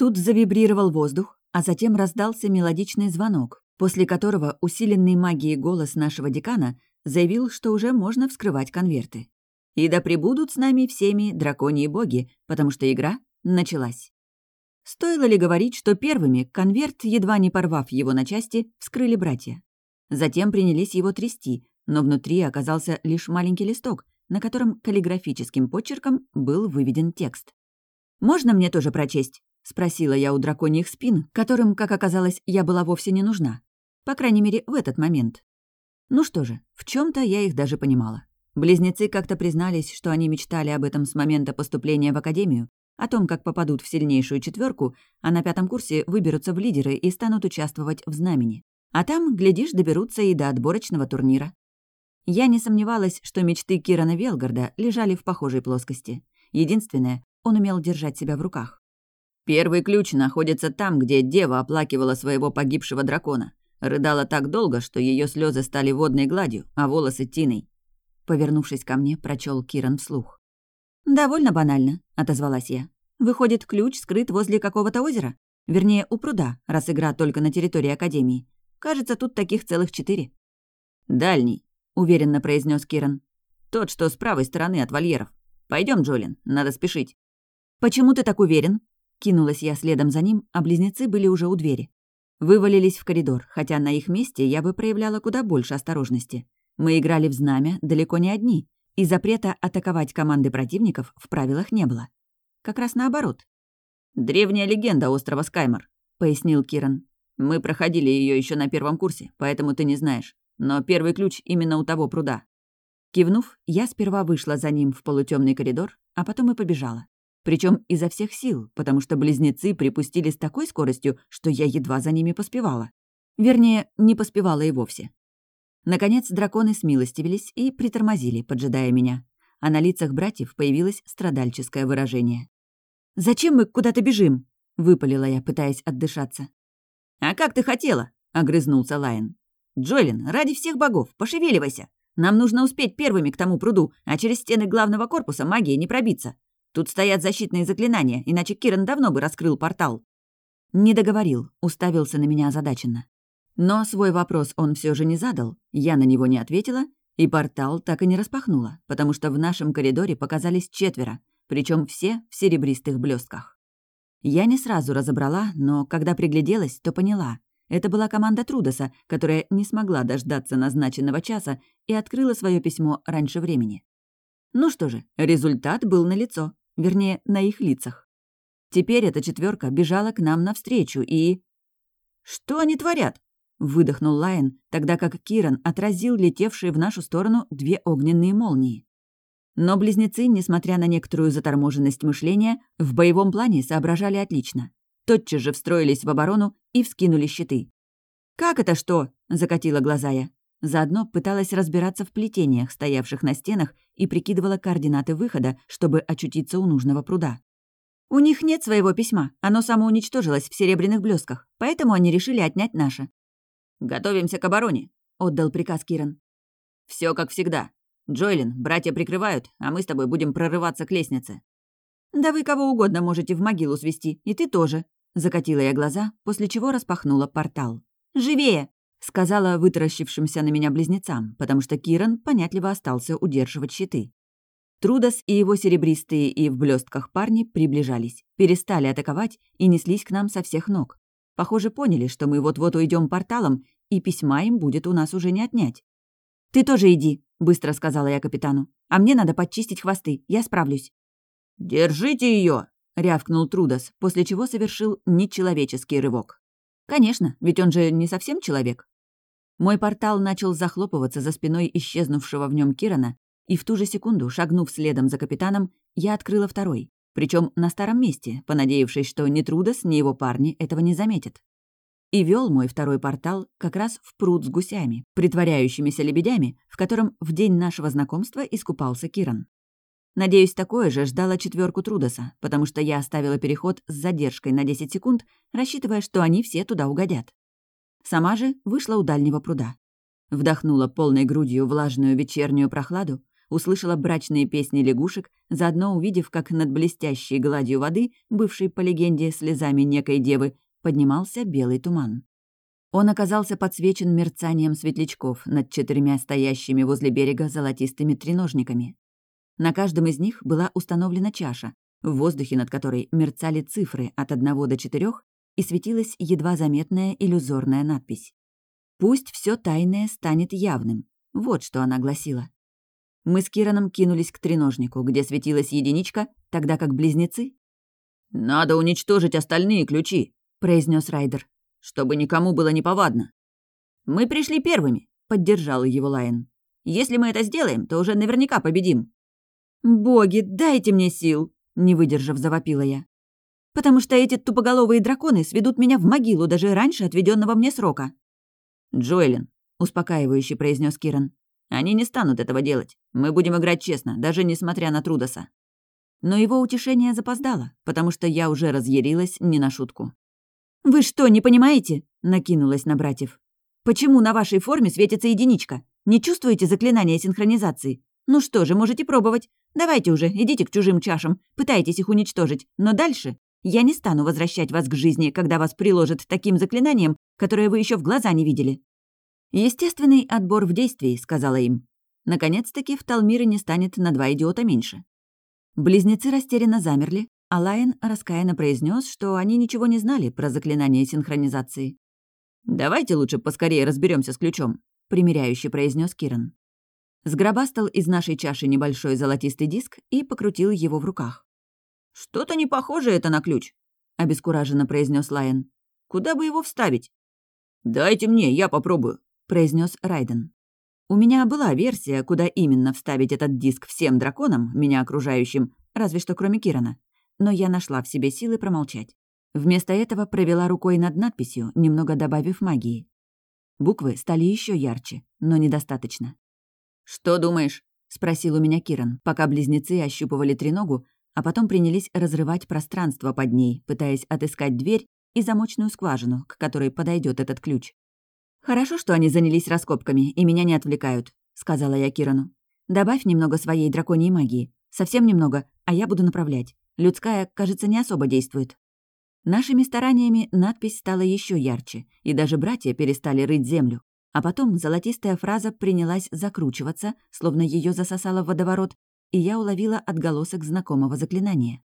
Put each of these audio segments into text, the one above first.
Тут завибрировал воздух, а затем раздался мелодичный звонок, после которого усиленный магией голос нашего декана заявил, что уже можно вскрывать конверты. И да пребудут с нами всеми драконьи боги, потому что игра началась. Стоило ли говорить, что первыми конверт, едва не порвав его на части, вскрыли братья. Затем принялись его трясти, но внутри оказался лишь маленький листок, на котором каллиграфическим почерком был выведен текст. «Можно мне тоже прочесть?» — спросила я у драконьих спин, которым, как оказалось, я была вовсе не нужна. По крайней мере, в этот момент. Ну что же, в чем то я их даже понимала. Близнецы как-то признались, что они мечтали об этом с момента поступления в академию, о том, как попадут в сильнейшую четверку, а на пятом курсе выберутся в лидеры и станут участвовать в знамени. А там, глядишь, доберутся и до отборочного турнира. Я не сомневалась, что мечты Кирана Велгарда лежали в похожей плоскости. Единственное, он умел держать себя в руках. Первый ключ находится там, где дева оплакивала своего погибшего дракона. Рыдала так долго, что ее слезы стали водной гладью, а волосы тиной. Повернувшись ко мне, прочел Киран вслух. «Довольно банально», — отозвалась я. «Выходит, ключ скрыт возле какого-то озера? Вернее, у пруда, раз игра только на территории Академии. Кажется, тут таких целых четыре». «Дальний», — уверенно произнес Киран. «Тот, что с правой стороны от вольеров. Пойдем, Джолин, надо спешить». «Почему ты так уверен?» Кинулась я следом за ним, а близнецы были уже у двери. Вывалились в коридор, хотя на их месте я бы проявляла куда больше осторожности. Мы играли в знамя далеко не одни, и запрета атаковать команды противников в правилах не было. Как раз наоборот. «Древняя легенда острова Скаймор», — пояснил Киран. «Мы проходили ее еще на первом курсе, поэтому ты не знаешь. Но первый ключ именно у того пруда». Кивнув, я сперва вышла за ним в полутемный коридор, а потом и побежала. Причем изо всех сил, потому что близнецы припустили с такой скоростью, что я едва за ними поспевала. Вернее, не поспевала и вовсе. Наконец драконы смилостивились и притормозили, поджидая меня. А на лицах братьев появилось страдальческое выражение. «Зачем мы куда-то бежим?» — выпалила я, пытаясь отдышаться. «А как ты хотела?» — огрызнулся Лайон. «Джолин, ради всех богов, пошевеливайся! Нам нужно успеть первыми к тому пруду, а через стены главного корпуса магии не пробиться. Тут стоят защитные заклинания, иначе Киран давно бы раскрыл портал». Не договорил, уставился на меня озадаченно. Но свой вопрос он все же не задал, я на него не ответила, и портал так и не распахнула, потому что в нашем коридоре показались четверо, причем все в серебристых блестках. Я не сразу разобрала, но когда пригляделась, то поняла. Это была команда Трудоса, которая не смогла дождаться назначенного часа и открыла свое письмо раньше времени. Ну что же, результат был налицо, вернее, на их лицах. Теперь эта четверка бежала к нам навстречу и... «Что они творят?» Выдохнул Лайон, тогда как Киран отразил летевшие в нашу сторону две огненные молнии. Но близнецы, несмотря на некоторую заторможенность мышления, в боевом плане соображали отлично. Тотчас же встроились в оборону и вскинули щиты. «Как это что?» — закатила глаза я. Заодно пыталась разбираться в плетениях, стоявших на стенах, и прикидывала координаты выхода, чтобы очутиться у нужного пруда. «У них нет своего письма, оно самоуничтожилось в серебряных блесках, поэтому они решили отнять наше. «Готовимся к обороне», — отдал приказ Киран. Все как всегда. Джойлин, братья прикрывают, а мы с тобой будем прорываться к лестнице». «Да вы кого угодно можете в могилу свести, и ты тоже», — закатила я глаза, после чего распахнула портал. «Живее!» — сказала вытаращившимся на меня близнецам, потому что Киран понятливо остался удерживать щиты. Трудос и его серебристые и в блестках парни приближались, перестали атаковать и неслись к нам со всех ног. Похоже, поняли, что мы вот-вот уйдем порталом, и письма им будет у нас уже не отнять. «Ты тоже иди», — быстро сказала я капитану. «А мне надо подчистить хвосты, я справлюсь». «Держите ее! рявкнул Трудос, после чего совершил нечеловеческий рывок. «Конечно, ведь он же не совсем человек». Мой портал начал захлопываться за спиной исчезнувшего в нем Кирана, и в ту же секунду, шагнув следом за капитаном, я открыла второй. Причем на старом месте, понадеявшись, что ни Трудос, ни его парни этого не заметят. И вел мой второй портал как раз в пруд с гусями, притворяющимися лебедями, в котором в день нашего знакомства искупался Киран. Надеюсь, такое же ждало четверку Трудоса, потому что я оставила переход с задержкой на 10 секунд, рассчитывая, что они все туда угодят. Сама же вышла у дальнего пруда. Вдохнула полной грудью влажную вечернюю прохладу, услышала брачные песни лягушек, заодно увидев, как над блестящей гладью воды, бывшей по легенде слезами некой девы, поднимался белый туман. Он оказался подсвечен мерцанием светлячков над четырьмя стоящими возле берега золотистыми треножниками. На каждом из них была установлена чаша, в воздухе над которой мерцали цифры от одного до четырех и светилась едва заметная иллюзорная надпись. «Пусть все тайное станет явным», вот что она гласила. Мы с Кираном кинулись к треножнику, где светилась единичка, тогда как близнецы. «Надо уничтожить остальные ключи», — произнес Райдер, «чтобы никому было неповадно». «Мы пришли первыми», — поддержал его Лайон. «Если мы это сделаем, то уже наверняка победим». «Боги, дайте мне сил!» — не выдержав, завопила я. «Потому что эти тупоголовые драконы сведут меня в могилу даже раньше отведенного мне срока». «Джоэлин», — успокаивающе произнес Киран, «они не станут этого делать. Мы будем играть честно, даже несмотря на Трудоса». Но его утешение запоздало, потому что я уже разъярилась не на шутку. «Вы что, не понимаете?» — накинулась на братьев. «Почему на вашей форме светится единичка? Не чувствуете заклинания синхронизации? Ну что же, можете пробовать. Давайте уже, идите к чужим чашам, пытайтесь их уничтожить. Но дальше я не стану возвращать вас к жизни, когда вас приложат таким заклинанием, которое вы еще в глаза не видели». «Естественный отбор в действии», — сказала им. Наконец-таки в Талмире не станет на два идиота меньше. Близнецы растерянно замерли, а Лайен раскаянно произнес, что они ничего не знали про заклинание синхронизации. «Давайте лучше поскорее разберемся с ключом», — примиряюще произнес Киран. Сгробастал из нашей чаши небольшой золотистый диск и покрутил его в руках. «Что-то не похоже это на ключ», — обескураженно произнес Лайен. «Куда бы его вставить?» «Дайте мне, я попробую», — произнес Райден. У меня была версия, куда именно вставить этот диск всем драконам, меня окружающим, разве что кроме Кирана. Но я нашла в себе силы промолчать. Вместо этого провела рукой над надписью, немного добавив магии. Буквы стали еще ярче, но недостаточно. «Что думаешь?» — спросил у меня Киран, пока близнецы ощупывали треногу, а потом принялись разрывать пространство под ней, пытаясь отыскать дверь и замочную скважину, к которой подойдет этот ключ. «Хорошо, что они занялись раскопками и меня не отвлекают», — сказала я Кирану. «Добавь немного своей драконьей магии. Совсем немного, а я буду направлять. Людская, кажется, не особо действует». Нашими стараниями надпись стала еще ярче, и даже братья перестали рыть землю. А потом золотистая фраза принялась закручиваться, словно ее засосало в водоворот, и я уловила отголосок знакомого заклинания.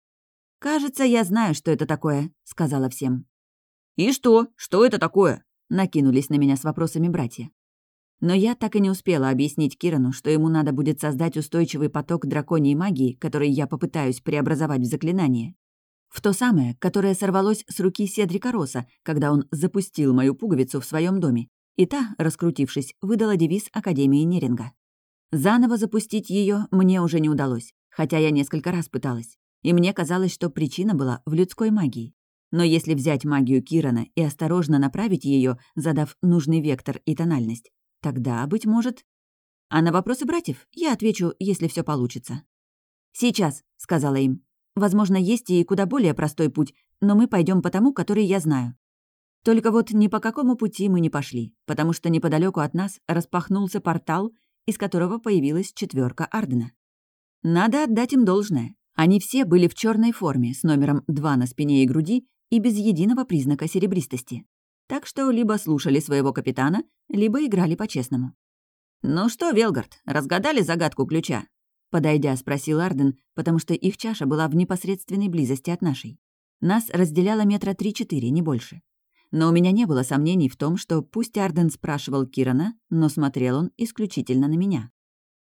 «Кажется, я знаю, что это такое», — сказала всем. «И что? Что это такое?» накинулись на меня с вопросами братья. Но я так и не успела объяснить Кирану, что ему надо будет создать устойчивый поток драконьей магии, который я попытаюсь преобразовать в заклинание. В то самое, которое сорвалось с руки Седрика Роса, когда он запустил мою пуговицу в своем доме, и та, раскрутившись, выдала девиз Академии Неринга. Заново запустить ее мне уже не удалось, хотя я несколько раз пыталась, и мне казалось, что причина была в людской магии. Но если взять магию Кирана и осторожно направить ее, задав нужный вектор и тональность, тогда, быть может... А на вопросы братьев я отвечу, если все получится. «Сейчас», — сказала им. «Возможно, есть и куда более простой путь, но мы пойдем по тому, который я знаю». Только вот ни по какому пути мы не пошли, потому что неподалеку от нас распахнулся портал, из которого появилась четверка Ардена. Надо отдать им должное. Они все были в черной форме с номером 2 на спине и груди и без единого признака серебристости. Так что либо слушали своего капитана, либо играли по-честному. «Ну что, Велгард, разгадали загадку ключа?» Подойдя, спросил Арден, потому что их чаша была в непосредственной близости от нашей. Нас разделяло метра три-четыре, не больше. Но у меня не было сомнений в том, что пусть Арден спрашивал Кирана, но смотрел он исключительно на меня.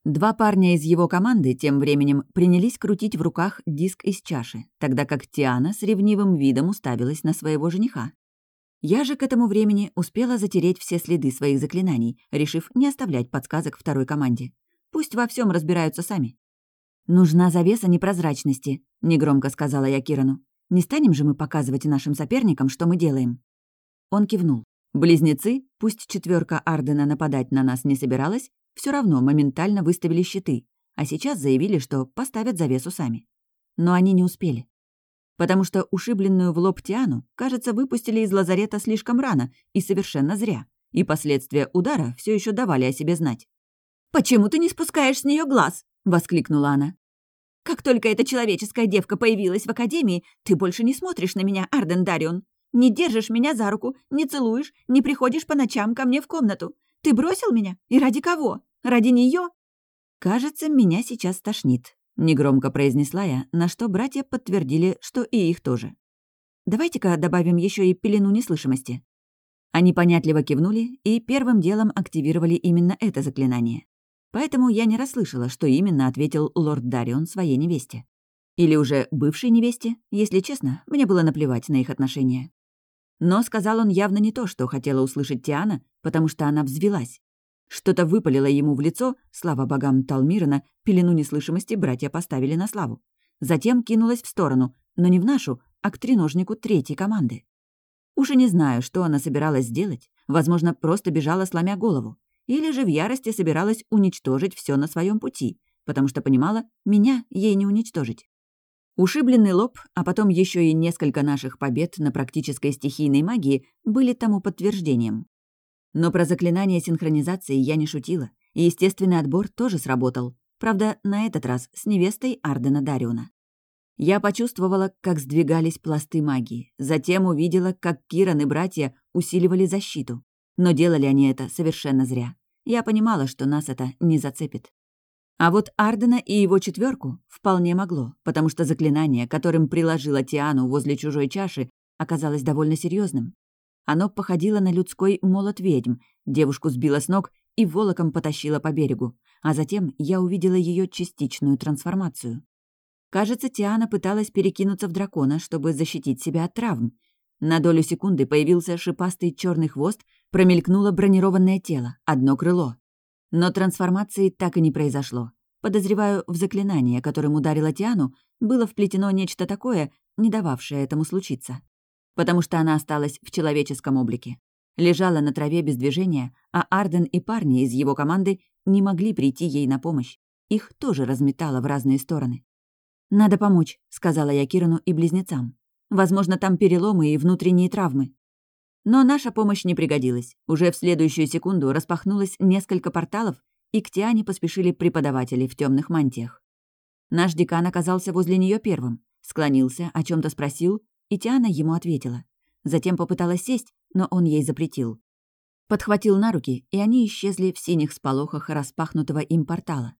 Два парня из его команды тем временем принялись крутить в руках диск из чаши, тогда как Тиана с ревнивым видом уставилась на своего жениха. Я же к этому времени успела затереть все следы своих заклинаний, решив не оставлять подсказок второй команде. Пусть во всем разбираются сами. «Нужна завеса непрозрачности», — негромко сказала я Кирану. «Не станем же мы показывать нашим соперникам, что мы делаем?» Он кивнул. Близнецы, пусть четверка Ардена нападать на нас не собиралась, все равно моментально выставили щиты, а сейчас заявили, что поставят завесу сами. Но они не успели. Потому что ушибленную в лоб Тиану, кажется, выпустили из лазарета слишком рано и совершенно зря, и последствия удара все еще давали о себе знать. «Почему ты не спускаешь с нее глаз?» — воскликнула она. «Как только эта человеческая девка появилась в Академии, ты больше не смотришь на меня, Арден Дарион. Не держишь меня за руку, не целуешь, не приходишь по ночам ко мне в комнату. Ты бросил меня? И ради кого? Ради нее? «Кажется, меня сейчас тошнит», — негромко произнесла я, на что братья подтвердили, что и их тоже. «Давайте-ка добавим еще и пелену неслышимости». Они понятливо кивнули и первым делом активировали именно это заклинание. Поэтому я не расслышала, что именно ответил лорд Дарион своей невесте. Или уже бывшей невесте, если честно, мне было наплевать на их отношения. Но сказал он явно не то, что хотела услышать Тиана, потому что она взвелась. Что-то выпалило ему в лицо, слава богам Талмирана, пелену неслышимости братья поставили на славу. Затем кинулась в сторону, но не в нашу, а к треножнику третьей команды. Уж и не знаю, что она собиралась сделать, возможно, просто бежала, сломя голову. Или же в ярости собиралась уничтожить все на своем пути, потому что понимала, меня ей не уничтожить. Ушибленный лоб, а потом еще и несколько наших побед на практической стихийной магии были тому подтверждением. Но про заклинание синхронизации я не шутила, и естественный отбор тоже сработал. Правда, на этот раз с невестой Ардена Дариона. Я почувствовала, как сдвигались пласты магии. Затем увидела, как Киран и братья усиливали защиту. Но делали они это совершенно зря. Я понимала, что нас это не зацепит. А вот Ардена и его четверку вполне могло, потому что заклинание, которым приложила Тиану возле чужой чаши, оказалось довольно серьезным. Оно походило на людской молот ведьм, девушку сбило с ног и волоком потащила по берегу, а затем я увидела ее частичную трансформацию. Кажется, Тиана пыталась перекинуться в дракона, чтобы защитить себя от травм. На долю секунды появился шипастый черный хвост, промелькнуло бронированное тело, одно крыло. Но трансформации так и не произошло. Подозреваю, в заклинание, которым ударила Тиану, было вплетено нечто такое, не дававшее этому случиться. Потому что она осталась в человеческом облике. Лежала на траве без движения, а Арден и парни из его команды не могли прийти ей на помощь. Их тоже разметало в разные стороны. «Надо помочь», — сказала я Кирану и близнецам. «Возможно, там переломы и внутренние травмы». Но наша помощь не пригодилась. Уже в следующую секунду распахнулось несколько порталов, и к Тиане поспешили преподаватели в темных мантиях. Наш декан оказался возле нее первым, склонился, о чем то спросил, и Тиана ему ответила. Затем попыталась сесть, но он ей запретил. Подхватил на руки, и они исчезли в синих сполохах распахнутого им портала.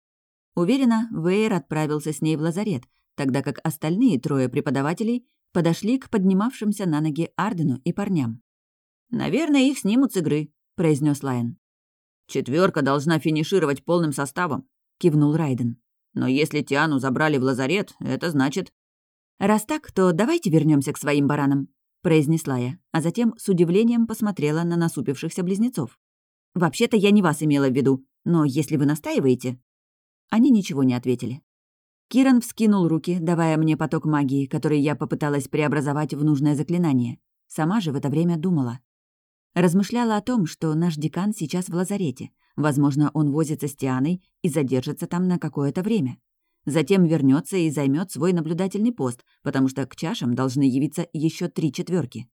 Уверена, Вейер отправился с ней в лазарет, тогда как остальные трое преподавателей подошли к поднимавшимся на ноги Ардену и парням. «Наверное, их снимут с игры», — произнес Лайон. Четверка должна финишировать полным составом», — кивнул Райден. «Но если Тиану забрали в лазарет, это значит...» «Раз так, то давайте вернемся к своим баранам», — произнесла я, а затем с удивлением посмотрела на насупившихся близнецов. «Вообще-то я не вас имела в виду, но если вы настаиваете...» Они ничего не ответили. Киран вскинул руки, давая мне поток магии, который я попыталась преобразовать в нужное заклинание. Сама же в это время думала. Размышляла о том, что наш декан сейчас в лазарете. Возможно, он возится с Тианой и задержится там на какое-то время. Затем вернется и займет свой наблюдательный пост, потому что к чашам должны явиться еще три четверки.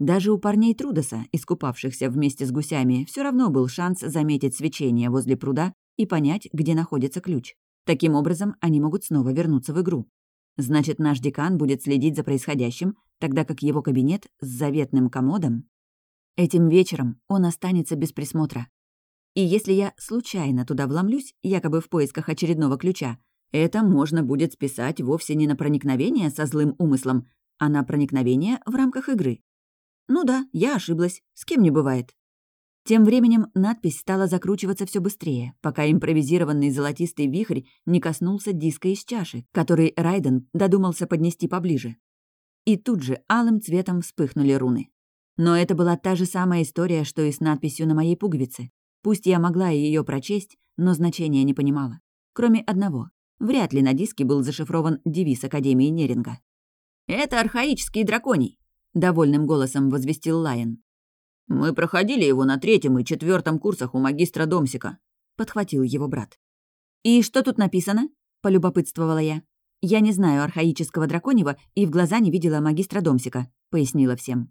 Даже у парней Трудоса, искупавшихся вместе с гусями, все равно был шанс заметить свечение возле пруда и понять, где находится ключ. Таким образом, они могут снова вернуться в игру. Значит, наш декан будет следить за происходящим, тогда как его кабинет с заветным комодом Этим вечером он останется без присмотра. И если я случайно туда вломлюсь, якобы в поисках очередного ключа, это можно будет списать вовсе не на проникновение со злым умыслом, а на проникновение в рамках игры. Ну да, я ошиблась, с кем не бывает. Тем временем надпись стала закручиваться все быстрее, пока импровизированный золотистый вихрь не коснулся диска из чаши, который Райден додумался поднести поближе. И тут же алым цветом вспыхнули руны. Но это была та же самая история, что и с надписью на моей пуговице. Пусть я могла ее прочесть, но значения не понимала. Кроме одного. Вряд ли на диске был зашифрован девиз Академии Неринга. «Это архаический драконий», — довольным голосом возвестил Лайон. «Мы проходили его на третьем и четвертом курсах у магистра Домсика», — подхватил его брат. «И что тут написано?» — полюбопытствовала я. «Я не знаю архаического драконьего и в глаза не видела магистра Домсика», — пояснила всем.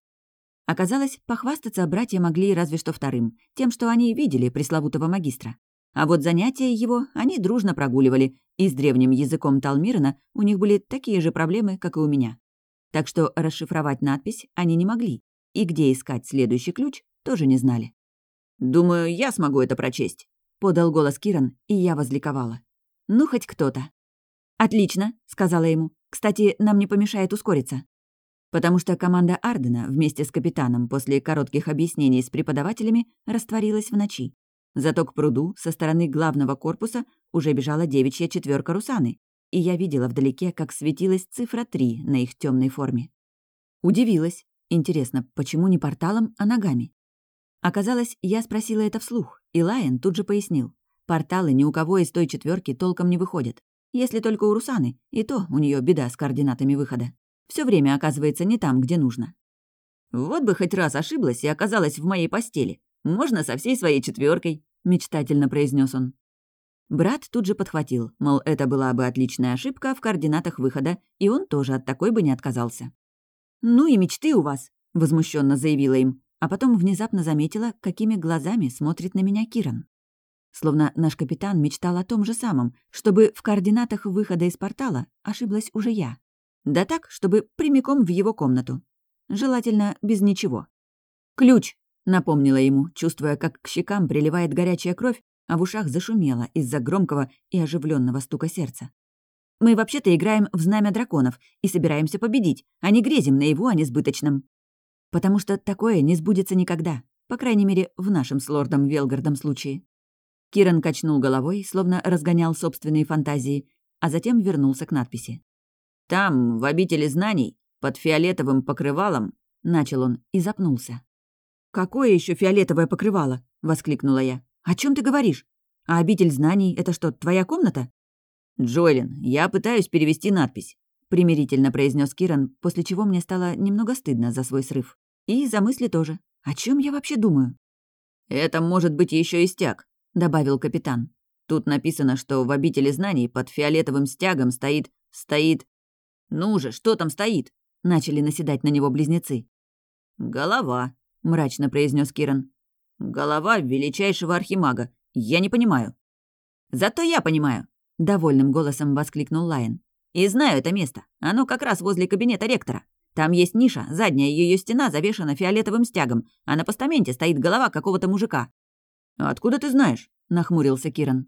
Оказалось, похвастаться братья могли разве что вторым, тем, что они видели пресловутого магистра. А вот занятия его они дружно прогуливали, и с древним языком Талмирана у них были такие же проблемы, как и у меня. Так что расшифровать надпись они не могли, и где искать следующий ключ, тоже не знали. «Думаю, я смогу это прочесть», — подал голос Киран, и я возликовала. «Ну, хоть кто-то». «Отлично», — сказала ему. «Кстати, нам не помешает ускориться». Потому что команда Ардена вместе с капитаном после коротких объяснений с преподавателями растворилась в ночи. Зато к пруду со стороны главного корпуса уже бежала девичья четверка Русаны, и я видела вдалеке, как светилась цифра 3 на их темной форме. Удивилась. Интересно, почему не порталом, а ногами? Оказалось, я спросила это вслух, и Лайен тут же пояснил. Порталы ни у кого из той четверки толком не выходят. Если только у Русаны, и то у нее беда с координатами выхода. Все время оказывается не там, где нужно. Вот бы хоть раз ошиблась и оказалась в моей постели. Можно со всей своей четверкой, мечтательно произнес он. Брат тут же подхватил, мол, это была бы отличная ошибка в координатах выхода, и он тоже от такой бы не отказался. «Ну и мечты у вас», — возмущенно заявила им, а потом внезапно заметила, какими глазами смотрит на меня Киран. Словно наш капитан мечтал о том же самом, чтобы в координатах выхода из портала ошиблась уже я. Да так, чтобы прямиком в его комнату. Желательно без ничего. «Ключ!» Напомнила ему, чувствуя, как к щекам приливает горячая кровь, а в ушах зашумело из-за громкого и оживленного стука сердца. «Мы вообще-то играем в знамя драконов и собираемся победить, а не грезим на его о несбыточном. Потому что такое не сбудется никогда, по крайней мере, в нашем с лордом Велгардом случае». Киран качнул головой, словно разгонял собственные фантазии, а затем вернулся к надписи. «Там, в обители знаний, под фиолетовым покрывалом», — начал он и запнулся. «Какое еще фиолетовое покрывало?» — воскликнула я. «О чем ты говоришь? А обитель знаний — это что, твоя комната?» «Джоэлин, я пытаюсь перевести надпись», — примирительно произнес Киран, после чего мне стало немного стыдно за свой срыв. И за мысли тоже. О чем я вообще думаю? «Это может быть еще и стяг», — добавил капитан. «Тут написано, что в обители знаний под фиолетовым стягом стоит... стоит...» «Ну же, что там стоит?» — начали наседать на него близнецы. «Голова», мрачно произнес Киран. «Голова величайшего архимага. Я не понимаю». «Зато я понимаю», — довольным голосом воскликнул Лайон. «И знаю это место. Оно как раз возле кабинета ректора. Там есть ниша, задняя ее стена завешена фиолетовым стягом, а на постаменте стоит голова какого-то мужика». «Откуда ты знаешь?» — нахмурился Киран.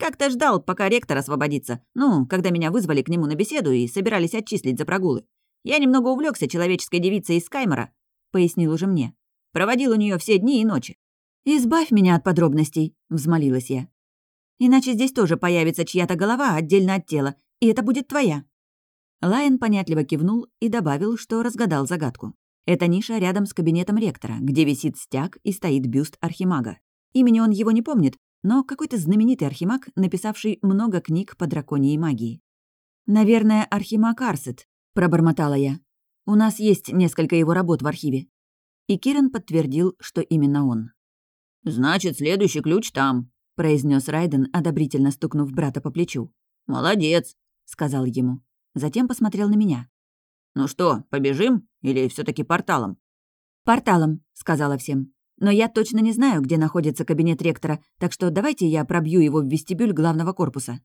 «Как-то ждал, пока ректор освободится. Ну, когда меня вызвали к нему на беседу и собирались отчислить за прогулы. Я немного увлекся человеческой девицей из Каймера», — пояснил уже мне. Проводил у нее все дни и ночи. «Избавь меня от подробностей», — взмолилась я. «Иначе здесь тоже появится чья-то голова отдельно от тела, и это будет твоя». Лайон понятливо кивнул и добавил, что разгадал загадку. Это ниша рядом с кабинетом ректора, где висит стяг и стоит бюст архимага. Имени он его не помнит, но какой-то знаменитый архимаг, написавший много книг по драконьей магии. «Наверное, архимаг Арсет», — пробормотала я. «У нас есть несколько его работ в архиве». И Киран подтвердил, что именно он. «Значит, следующий ключ там», — произнес Райден, одобрительно стукнув брата по плечу. «Молодец», — сказал ему. Затем посмотрел на меня. «Ну что, побежим? Или все таки порталом?» «Порталом», — сказала всем. «Но я точно не знаю, где находится кабинет ректора, так что давайте я пробью его в вестибюль главного корпуса».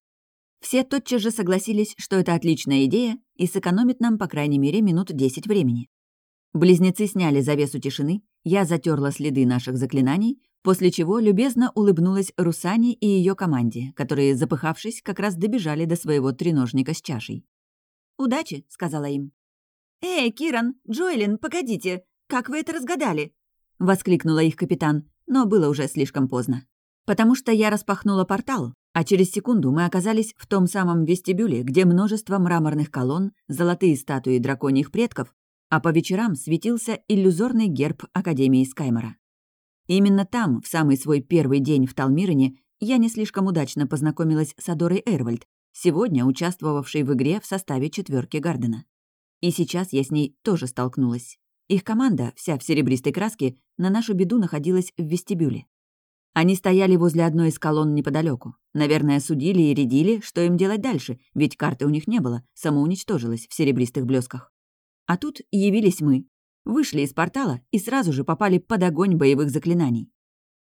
Все тотчас же согласились, что это отличная идея и сэкономит нам, по крайней мере, минут десять времени. Близнецы сняли завесу тишины, я затерла следы наших заклинаний, после чего любезно улыбнулась Русане и ее команде, которые, запыхавшись, как раз добежали до своего треножника с чашей. «Удачи», — сказала им. «Эй, Киран, Джоэлин, погодите! Как вы это разгадали?» — воскликнула их капитан, но было уже слишком поздно. Потому что я распахнула портал, а через секунду мы оказались в том самом вестибюле, где множество мраморных колонн, золотые статуи драконьих предков а по вечерам светился иллюзорный герб Академии Скаймора. Именно там, в самый свой первый день в Талмирене, я не слишком удачно познакомилась с Адорой Эрвальд, сегодня участвовавшей в игре в составе четверки Гардена. И сейчас я с ней тоже столкнулась. Их команда, вся в серебристой краске, на нашу беду находилась в вестибюле. Они стояли возле одной из колонн неподалеку. Наверное, судили и рядили, что им делать дальше, ведь карты у них не было, самоуничтожилась в серебристых блесках. А тут явились мы. Вышли из портала и сразу же попали под огонь боевых заклинаний.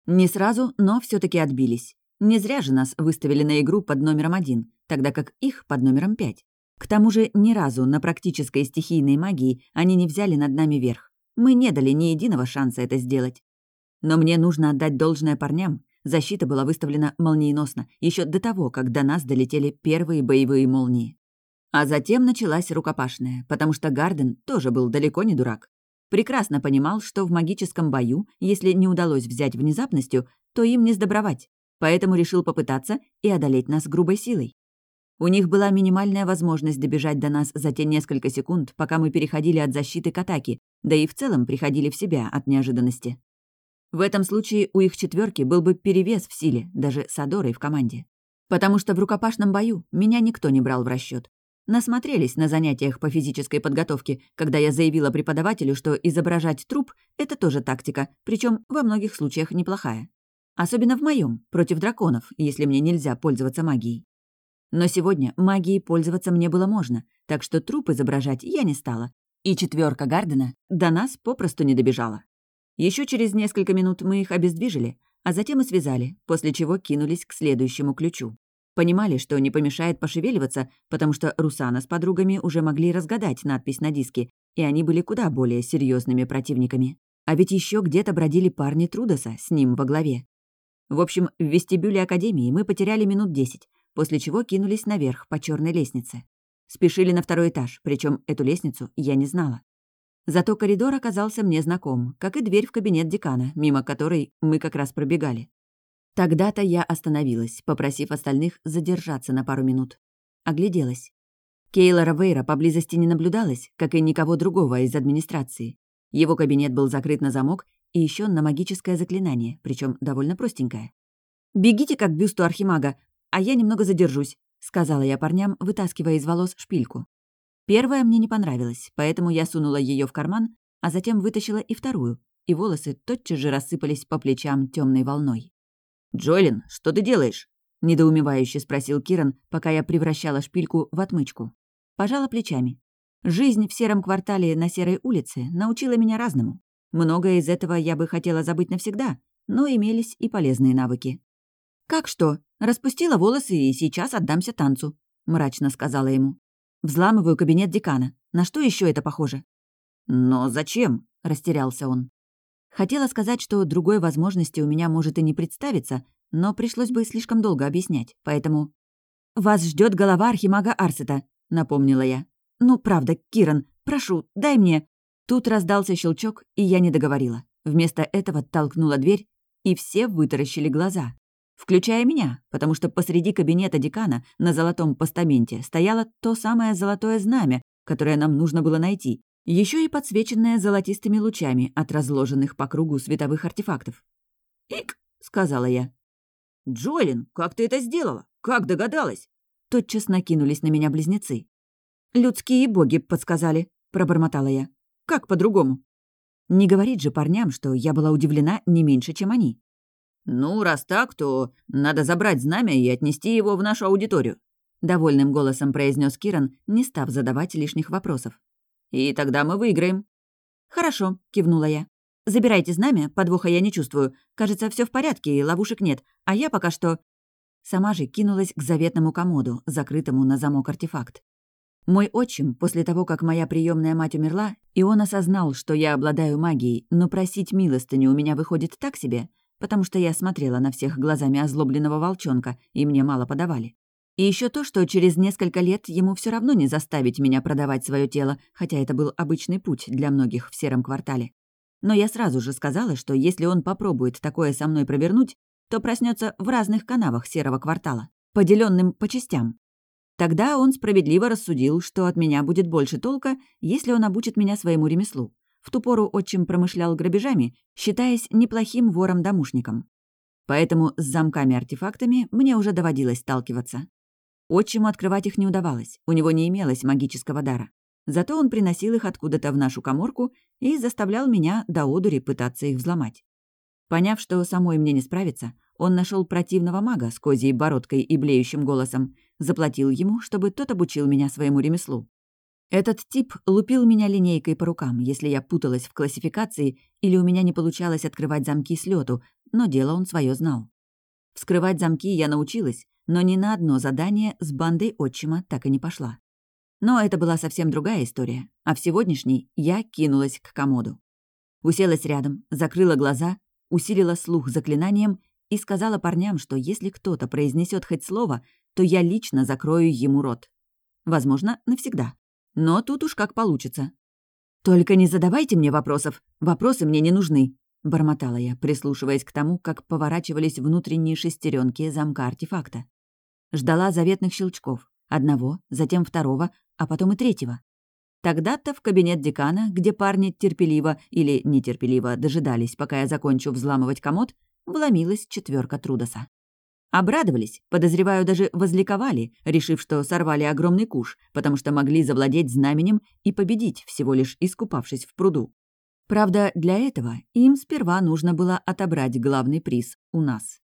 Не сразу, но все таки отбились. Не зря же нас выставили на игру под номером один, тогда как их под номером пять. К тому же ни разу на практической стихийной магии они не взяли над нами верх. Мы не дали ни единого шанса это сделать. Но мне нужно отдать должное парням. Защита была выставлена молниеносно, еще до того, как до нас долетели первые боевые молнии. А затем началась рукопашная, потому что Гарден тоже был далеко не дурак. Прекрасно понимал, что в магическом бою, если не удалось взять внезапностью, то им не сдобровать, поэтому решил попытаться и одолеть нас грубой силой. У них была минимальная возможность добежать до нас за те несколько секунд, пока мы переходили от защиты к атаке, да и в целом приходили в себя от неожиданности. В этом случае у их четверки был бы перевес в силе, даже с Адорой в команде. Потому что в рукопашном бою меня никто не брал в расчет. Насмотрелись на занятиях по физической подготовке, когда я заявила преподавателю, что изображать труп — это тоже тактика, причем во многих случаях неплохая. Особенно в моем против драконов, если мне нельзя пользоваться магией. Но сегодня магией пользоваться мне было можно, так что труп изображать я не стала. И четверка Гардена до нас попросту не добежала. Еще через несколько минут мы их обездвижили, а затем и связали, после чего кинулись к следующему ключу. Понимали, что не помешает пошевеливаться, потому что Русана с подругами уже могли разгадать надпись на диске, и они были куда более серьезными противниками. А ведь еще где-то бродили парни Трудоса с ним во главе. В общем, в вестибюле Академии мы потеряли минут десять, после чего кинулись наверх по черной лестнице. Спешили на второй этаж, причем эту лестницу я не знала. Зато коридор оказался мне знаком, как и дверь в кабинет декана, мимо которой мы как раз пробегали. Тогда-то я остановилась, попросив остальных задержаться на пару минут. Огляделась. Кейлора Вейра поблизости не наблюдалось, как и никого другого из администрации. Его кабинет был закрыт на замок и еще на магическое заклинание, причем довольно простенькое. «Бегите как бюсту Архимага, а я немного задержусь», — сказала я парням, вытаскивая из волос шпильку. Первая мне не понравилась, поэтому я сунула ее в карман, а затем вытащила и вторую, и волосы тотчас же рассыпались по плечам темной волной. «Джолин, что ты делаешь?» — недоумевающе спросил Киран, пока я превращала шпильку в отмычку. Пожала плечами. Жизнь в сером квартале на Серой улице научила меня разному. Многое из этого я бы хотела забыть навсегда, но имелись и полезные навыки. «Как что? Распустила волосы и сейчас отдамся танцу», — мрачно сказала ему. «Взламываю кабинет декана. На что еще это похоже?» «Но зачем?» — растерялся он. Хотела сказать, что другой возможности у меня может и не представиться, но пришлось бы слишком долго объяснять, поэтому... «Вас ждет голова архимага Арсета», — напомнила я. «Ну, правда, Киран, прошу, дай мне...» Тут раздался щелчок, и я не договорила. Вместо этого толкнула дверь, и все вытаращили глаза включая меня, потому что посреди кабинета декана на золотом постаменте стояло то самое золотое знамя, которое нам нужно было найти, еще и подсвеченное золотистыми лучами от разложенных по кругу световых артефактов. «Ик!» — сказала я. «Джолин, как ты это сделала? Как догадалась?» Тотчас накинулись на меня близнецы. «Людские боги подсказали», — пробормотала я. «Как по-другому?» Не говорить же парням, что я была удивлена не меньше, чем они. «Ну, раз так, то надо забрать знамя и отнести его в нашу аудиторию», — довольным голосом произнес Киран, не став задавать лишних вопросов. «И тогда мы выиграем». «Хорошо», — кивнула я. «Забирайте знамя, подвоха я не чувствую. Кажется, все в порядке, и ловушек нет. А я пока что...» Сама же кинулась к заветному комоду, закрытому на замок артефакт. Мой отчим, после того, как моя приемная мать умерла, и он осознал, что я обладаю магией, но просить милостыню у меня выходит так себе, потому что я смотрела на всех глазами озлобленного волчонка, и мне мало подавали. И еще то, что через несколько лет ему все равно не заставить меня продавать свое тело, хотя это был обычный путь для многих в сером квартале. Но я сразу же сказала, что если он попробует такое со мной провернуть, то проснется в разных канавах серого квартала, поделенным по частям. Тогда он справедливо рассудил, что от меня будет больше толка, если он обучит меня своему ремеслу. В ту пору отчим промышлял грабежами, считаясь неплохим вором-домушником. Поэтому с замками-артефактами мне уже доводилось сталкиваться. Отчиму открывать их не удавалось, у него не имелось магического дара. Зато он приносил их откуда-то в нашу коморку и заставлял меня до одури пытаться их взломать. Поняв, что самой мне не справиться, он нашел противного мага с козьей бородкой и блеющим голосом, заплатил ему, чтобы тот обучил меня своему ремеслу. Этот тип лупил меня линейкой по рукам, если я путалась в классификации или у меня не получалось открывать замки с лету, но дело он свое знал. Вскрывать замки я научилась, но ни на одно задание с бандой отчима так и не пошла. Но это была совсем другая история, а в сегодняшней я кинулась к комоду. Уселась рядом, закрыла глаза, усилила слух заклинанием и сказала парням, что если кто-то произнесет хоть слово, то я лично закрою ему рот. Возможно, навсегда. Но тут уж как получится. «Только не задавайте мне вопросов. Вопросы мне не нужны», — бормотала я, прислушиваясь к тому, как поворачивались внутренние шестеренки замка артефакта. Ждала заветных щелчков. Одного, затем второго, а потом и третьего. Тогда-то в кабинет декана, где парни терпеливо или нетерпеливо дожидались, пока я закончу взламывать комод, вломилась четверка Трудоса. Обрадовались, подозреваю, даже возликовали, решив, что сорвали огромный куш, потому что могли завладеть знаменем и победить, всего лишь искупавшись в пруду. Правда, для этого им сперва нужно было отобрать главный приз у нас.